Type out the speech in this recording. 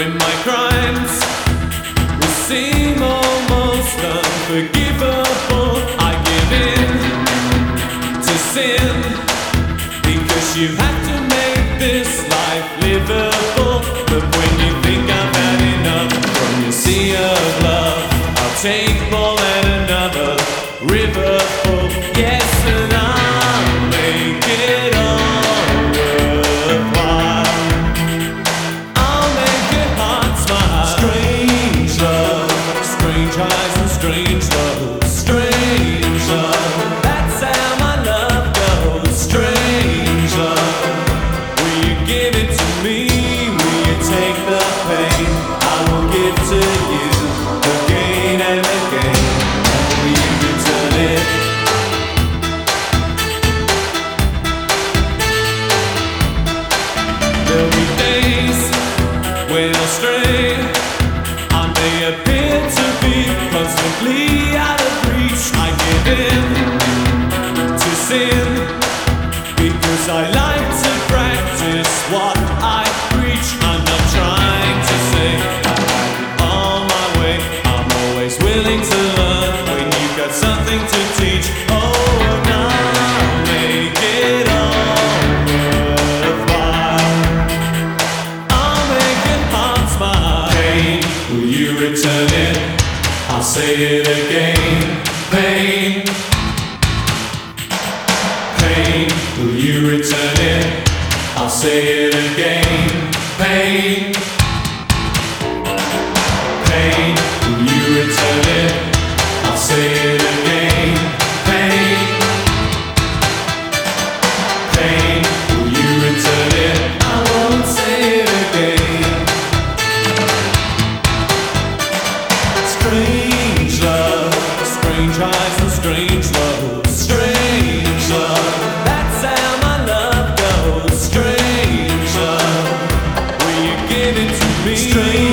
When my crimes will seem almost unforgivable. Strange and strange love. That's how my love goes. Will you give it to me? Will you take the pain? I will give to you will you return it? I'll say it again. Pain, pain, will you return it? I'll say it again. Pain, pain, will you return it? I'll say it again. Pain, pain, will you return it? I won't say it again. Strange love, strange eyes and strange love, me? Strange